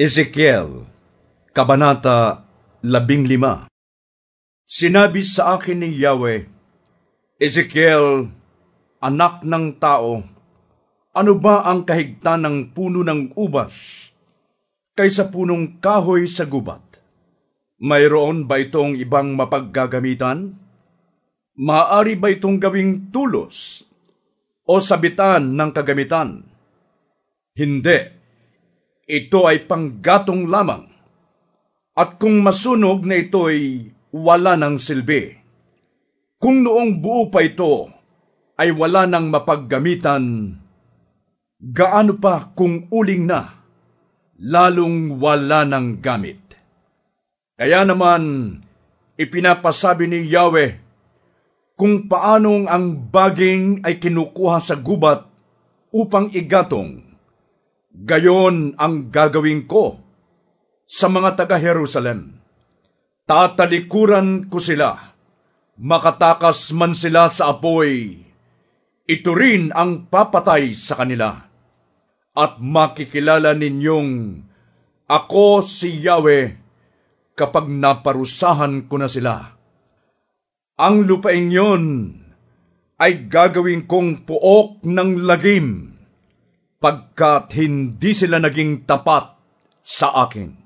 Ezekiel, Kabanata 15 Sinabi sa akin ni Yahweh, Ezekiel, anak ng tao, ano ba ang kahigtan ng puno ng ubas kaysa punong kahoy sa gubat? Mayroon ba itong ibang mapaggagamitan? Maaari ba itong gawing tulos o sabitan ng kagamitan? Hindi ito ay panggatong lamang. At kung masunog na ito'y wala ng silbi. Kung noong buo pa ito ay wala ng mapaggamitan, gaano pa kung uling na, lalong wala ng gamit. Kaya naman, ipinapasabi ni Yahweh, kung paanong ang baging ay kinukuha sa gubat upang igatong, Gayon ang gagawin ko sa mga taga-Jerusalem. Tatalikuran ko sila, makatakas man sila sa apoy, ito rin ang papatay sa kanila. At makikilala ninyong ako si Yahweh kapag naparusahan ko na sila. Ang lupaing yon ay gagawin kong puok ng lagim pagkat hindi sila naging tapat sa akin.